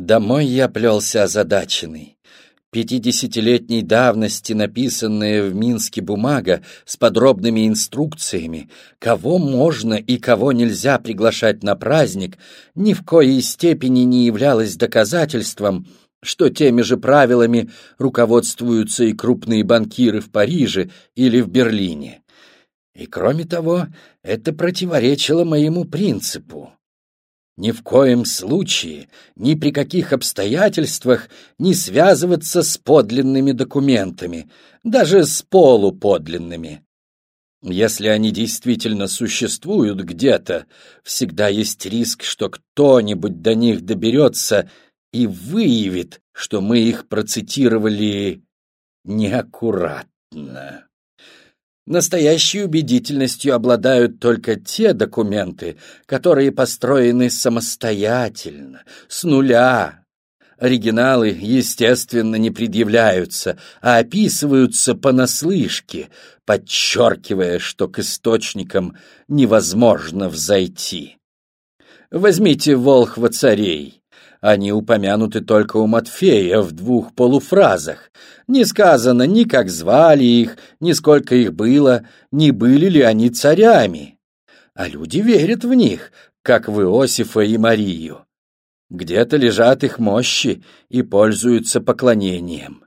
Домой я плелся озадаченный. Пятидесятилетней давности написанная в Минске бумага с подробными инструкциями, кого можно и кого нельзя приглашать на праздник, ни в коей степени не являлась доказательством, что теми же правилами руководствуются и крупные банкиры в Париже или в Берлине. И кроме того, это противоречило моему принципу. Ни в коем случае, ни при каких обстоятельствах не связываться с подлинными документами, даже с полуподлинными. Если они действительно существуют где-то, всегда есть риск, что кто-нибудь до них доберется и выявит, что мы их процитировали неаккуратно. Настоящей убедительностью обладают только те документы, которые построены самостоятельно, с нуля. Оригиналы, естественно, не предъявляются, а описываются понаслышке, подчеркивая, что к источникам невозможно взойти. Возьмите «Волхва царей». Они упомянуты только у Матфея в двух полуфразах. Не сказано ни как звали их, ни сколько их было, ни были ли они царями. А люди верят в них, как в Иосифа и Марию. Где-то лежат их мощи и пользуются поклонением.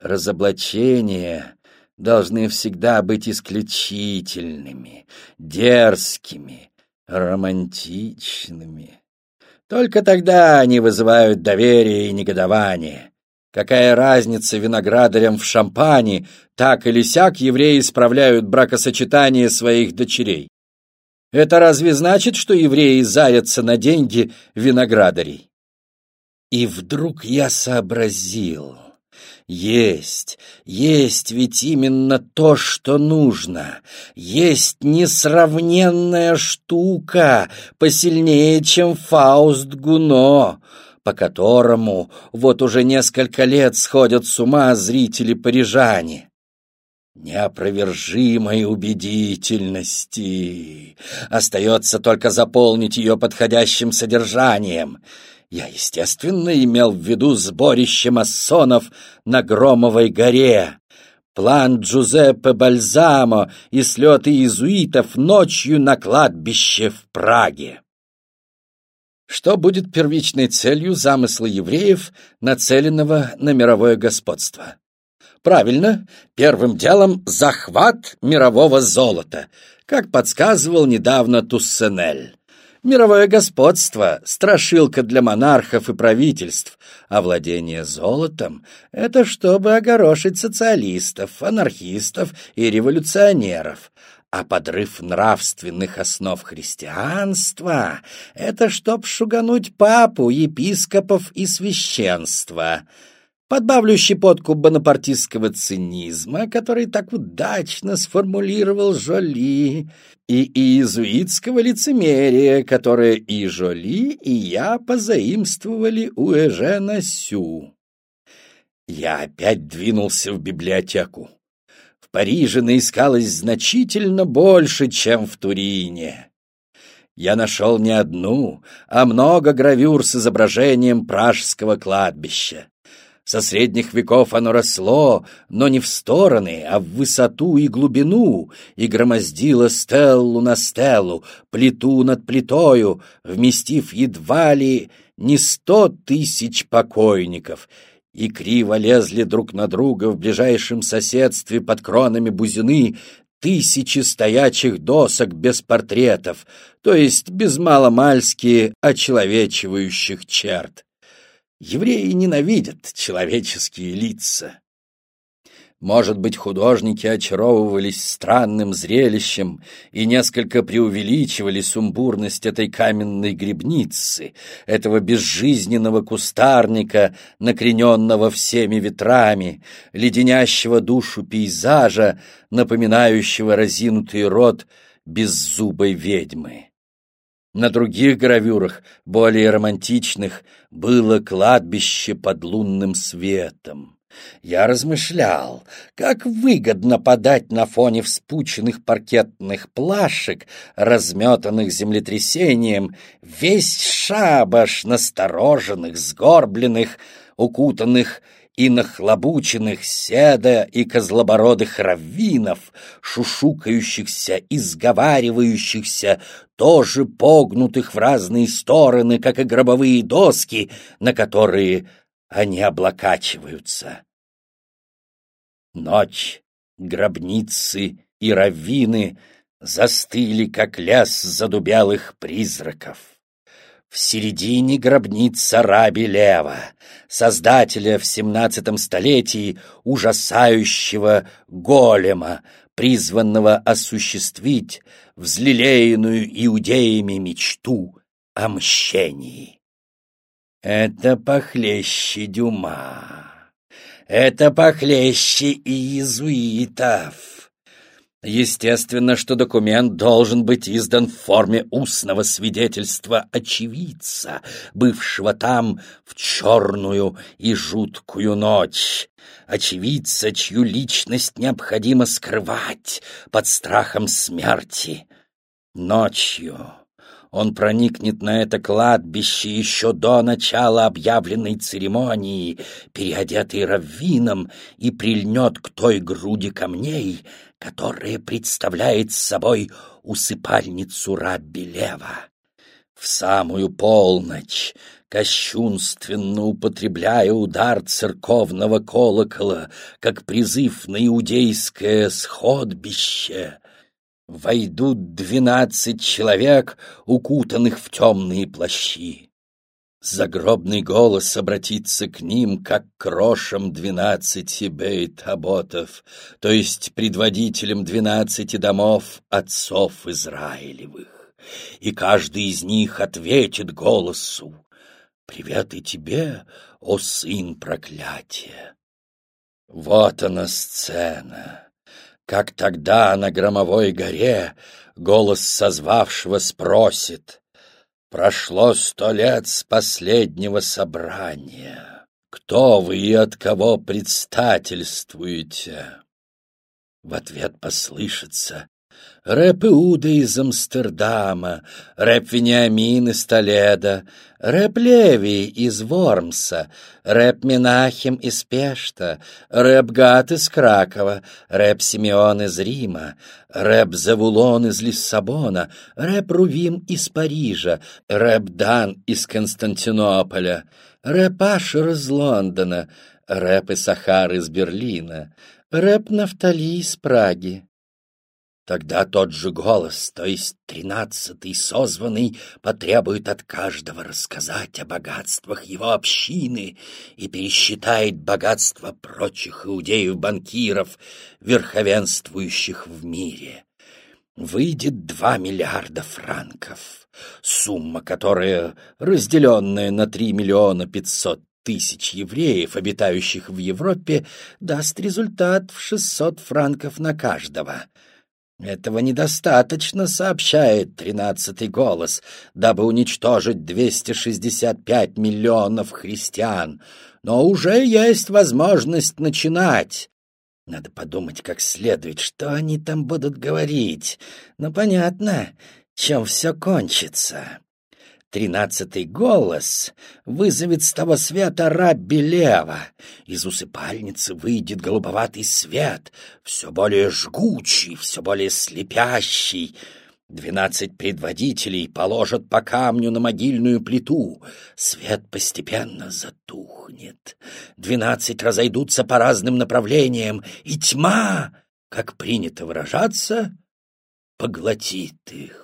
Разоблачения должны всегда быть исключительными, дерзкими, романтичными. Только тогда они вызывают доверие и негодование. Какая разница виноградарям в шампане, так или сяк евреи исправляют бракосочетание своих дочерей. Это разве значит, что евреи заятся на деньги виноградарей? И вдруг я сообразил. Есть, есть ведь именно то, что нужно. Есть несравненная штука, посильнее, чем Фауст Гуно, по которому вот уже несколько лет сходят с ума зрители-парижане. Неопровержимой убедительности. Остается только заполнить ее подходящим содержанием — я, естественно, имел в виду сборище масонов на Громовой горе, план Джузеппе Бальзамо и слеты иезуитов ночью на кладбище в Праге. Что будет первичной целью замысла евреев, нацеленного на мировое господство? Правильно, первым делом захват мирового золота, как подсказывал недавно Туссенель. Мировое господство — страшилка для монархов и правительств, а владение золотом — это чтобы огорошить социалистов, анархистов и революционеров. А подрыв нравственных основ христианства — это чтоб шугануть папу, епископов и священства — Подбавлю щепотку бонапартистского цинизма, который так удачно сформулировал Жоли, и иезуитского лицемерия, которое и Жоли, и я позаимствовали у Эжена Сю. Я опять двинулся в библиотеку. В Париже наискалось значительно больше, чем в Турине. Я нашел не одну, а много гравюр с изображением пражского кладбища. Со средних веков оно росло, но не в стороны, а в высоту и глубину, и громоздило стеллу на стеллу, плиту над плитою, вместив едва ли не сто тысяч покойников, и криво лезли друг на друга в ближайшем соседстве под кронами бузины тысячи стоячих досок без портретов, то есть без маломальски очеловечивающих черт. Евреи ненавидят человеческие лица. Может быть, художники очаровывались странным зрелищем и несколько преувеличивали сумбурность этой каменной грибницы, этого безжизненного кустарника, накрененного всеми ветрами, леденящего душу пейзажа, напоминающего разинутый рот беззубой ведьмы. На других гравюрах, более романтичных, было кладбище под лунным светом. Я размышлял, как выгодно подать на фоне вспученных паркетных плашек, разметанных землетрясением, весь шабаш настороженных, сгорбленных, укутанных и нахлобученных седа и козлобородых раввинов, шушукающихся и сговаривающихся, тоже погнутых в разные стороны, как и гробовые доски, на которые они облокачиваются. Ночь, гробницы и раввины застыли, как лес задубелых призраков. В середине гробница Раби Лева, создателя в семнадцатом столетии ужасающего голема, призванного осуществить взлелеянную иудеями мечту о мщении. Это похлеще Дюма. Это похлеще иезуитов. Естественно, что документ должен быть издан в форме устного свидетельства очевидца, бывшего там в черную и жуткую ночь. Очевидца, чью личность необходимо скрывать под страхом смерти. Ночью он проникнет на это кладбище еще до начала объявленной церемонии, переодетый раввином, и прильнет к той груди камней, которая представляет собой усыпальницу Рабби Лева. В самую полночь, кощунственно употребляя удар церковного колокола, как призыв на иудейское сходбище, войдут двенадцать человек, укутанных в темные плащи. Загробный голос обратится к ним, как к крошам двенадцати бейт-аботов, то есть предводителям двенадцати домов отцов Израилевых. И каждый из них ответит голосу «Привет и тебе, о сын проклятия!» Вот она сцена как тогда на громовой горе голос созвавшего спросит «Прошло сто лет с последнего собрания. Кто вы и от кого предстательствуете?» В ответ послышится рэп Иуда из Амстердама, рэп Вениамин из Толеда, рэп Леви из Вормса, рэп Минахим из Пешта, рэп Гат из Кракова, рэп Симеон из Рима, рэп Завулон из Лиссабона, рэп Рувим из Парижа, рэп Дан из Константинополя, рэп Ашер из Лондона, рэп Исахар из Берлина, рэп Нафтали из Праги. Тогда тот же голос, то есть тринадцатый созванный, потребует от каждого рассказать о богатствах его общины и пересчитает богатство прочих иудеев-банкиров, верховенствующих в мире. Выйдет два миллиарда франков, сумма, которая, разделенная на три миллиона пятьсот тысяч евреев, обитающих в Европе, даст результат в шестьсот франков на каждого — этого недостаточно, сообщает тринадцатый голос, дабы уничтожить 265 миллионов христиан. Но уже есть возможность начинать. Надо подумать как следует, что они там будут говорить. Ну, понятно, чем все кончится. Тринадцатый голос вызовет с того света рабби Лева. Из усыпальницы выйдет голубоватый свет, все более жгучий, все более слепящий. Двенадцать предводителей положат по камню на могильную плиту. Свет постепенно затухнет. Двенадцать разойдутся по разным направлениям, и тьма, как принято выражаться, поглотит их.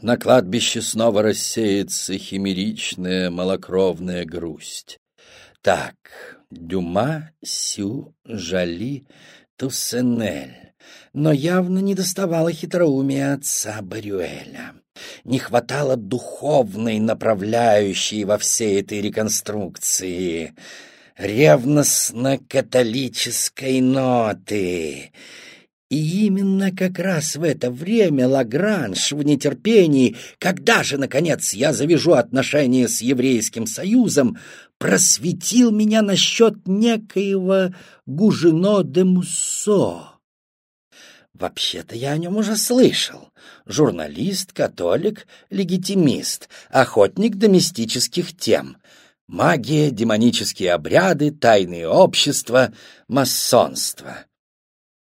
На кладбище снова рассеется химеричная малокровная грусть. Так, Дюма, Сю, Жали, Туссенель. Но явно не доставало хитроумия отца Барюэля. Не хватало духовной направляющей во всей этой реконструкции, ревностно-католической ноты — И именно как раз в это время Лагранж в нетерпении, когда же, наконец, я завяжу отношения с Еврейским Союзом, просветил меня насчет некоего Гужино де Муссо. Вообще-то я о нем уже слышал. Журналист, католик, легитимист, охотник до мистических тем. Магия, демонические обряды, тайные общества, масонство.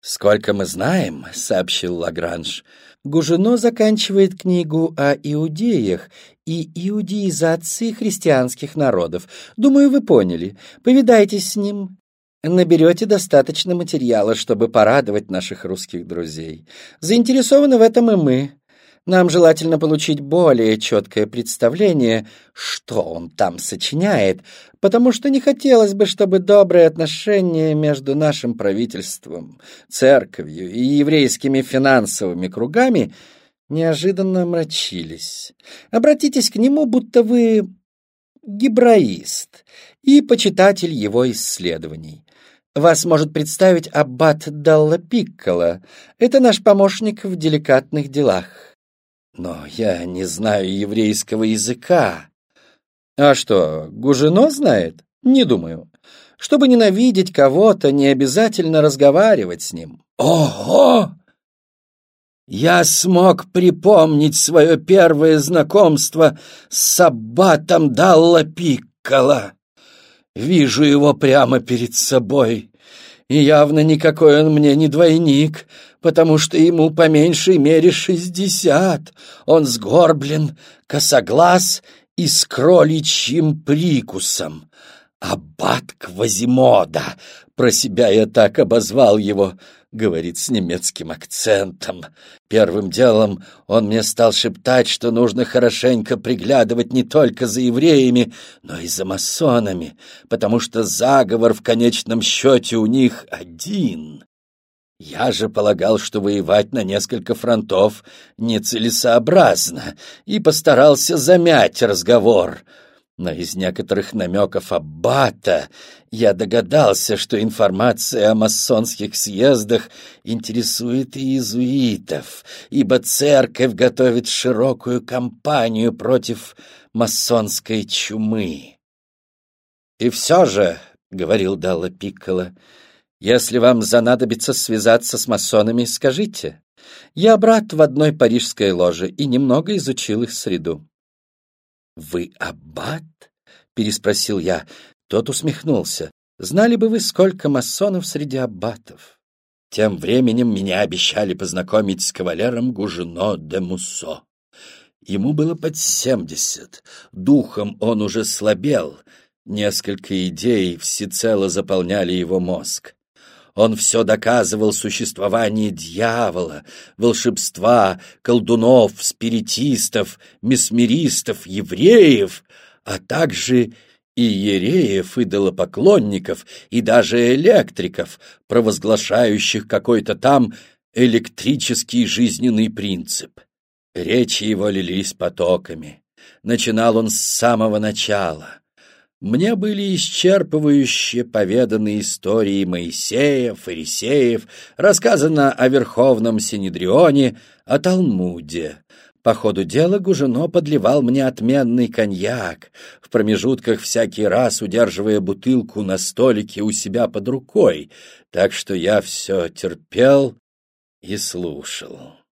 «Сколько мы знаем», — сообщил Лагранж, — Гужино заканчивает книгу о иудеях и иудеизации христианских народов. Думаю, вы поняли. Повидайтесь с ним. Наберете достаточно материала, чтобы порадовать наших русских друзей. Заинтересованы в этом и мы. Нам желательно получить более четкое представление, что он там сочиняет, потому что не хотелось бы, чтобы добрые отношения между нашим правительством, церковью и еврейскими финансовыми кругами неожиданно омрачились. Обратитесь к нему, будто вы гибраист и почитатель его исследований. Вас может представить аббат Далла Пиккола. Это наш помощник в деликатных делах. Но я не знаю еврейского языка. А что, Гужино знает? Не думаю. Чтобы ненавидеть кого-то, не обязательно разговаривать с ним. Ого! Я смог припомнить свое первое знакомство с Саббатом Далла Пиккола. Вижу его прямо перед собой. И явно никакой он мне не двойник, потому что ему по меньшей мере шестьдесят. Он сгорблен, косоглаз и с кроличьим прикусом. Аббат Квазимода, про себя я так обозвал его, говорит с немецким акцентом. Первым делом он мне стал шептать, что нужно хорошенько приглядывать не только за евреями, но и за масонами, потому что заговор в конечном счете у них один. Я же полагал, что воевать на несколько фронтов нецелесообразно, и постарался замять разговор. Но из некоторых намеков Аббата я догадался, что информация о масонских съездах интересует и иезуитов, ибо церковь готовит широкую кампанию против масонской чумы. «И все же», — говорил Далла Пикколо, — если вам занадобится связаться с масонами, скажите. Я брат в одной парижской ложе и немного изучил их среду. «Вы аббат?» — переспросил я. Тот усмехнулся. «Знали бы вы, сколько масонов среди аббатов?» Тем временем меня обещали познакомить с кавалером Гужино де Муссо. Ему было под семьдесят, духом он уже слабел, несколько идей всецело заполняли его мозг. Он все доказывал существование дьявола, волшебства, колдунов, спиритистов, месмеристов, евреев, а также и ереев, идолопоклонников, и даже электриков, провозглашающих какой-то там электрический жизненный принцип. Речи его лились потоками. Начинал он с самого начала — мне были исчерпывающе поведаны истории Моисея, фарисеев, рассказано о Верховном Синедрионе, о Талмуде. По ходу дела Гужино подливал мне отменный коньяк, в промежутках всякий раз удерживая бутылку на столике у себя под рукой, так что я все терпел и слушал.